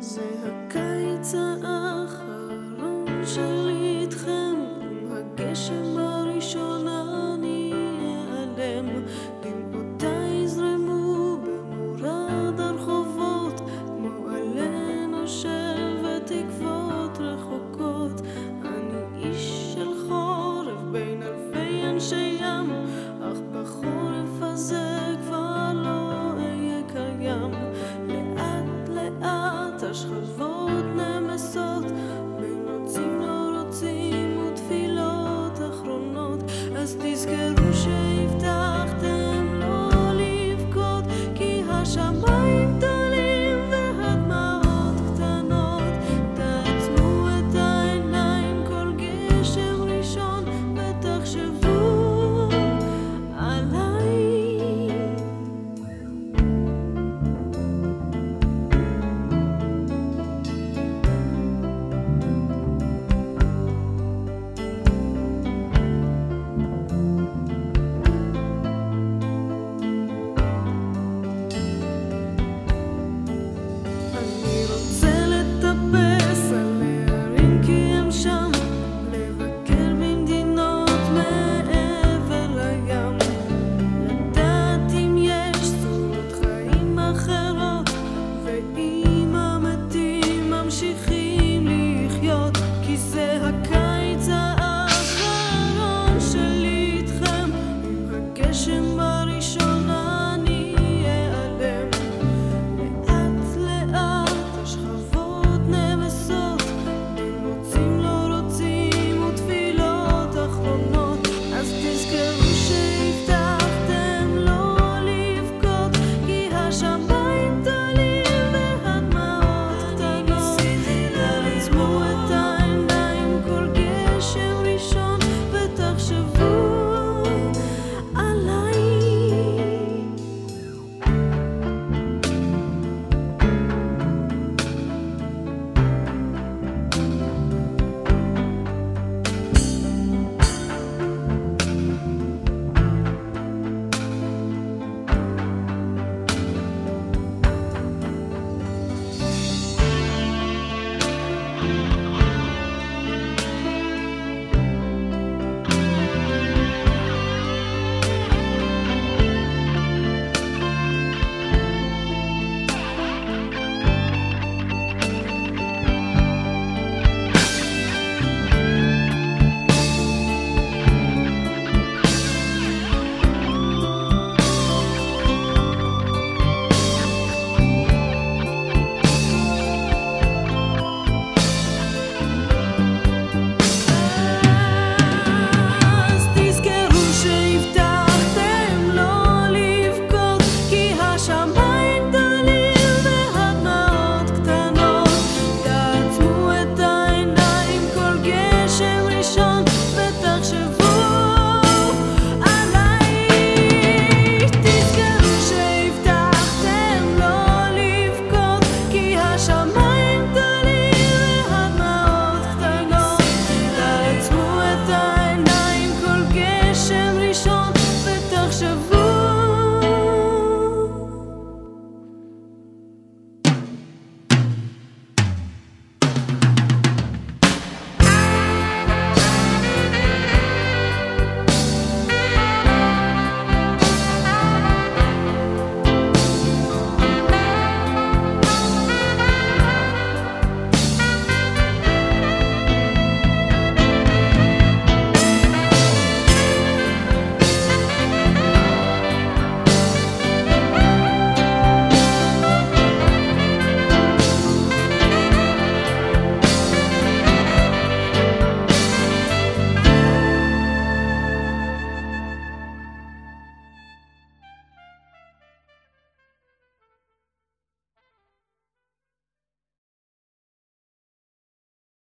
זה הקיץ האחרון שלי Наш ход водне месо.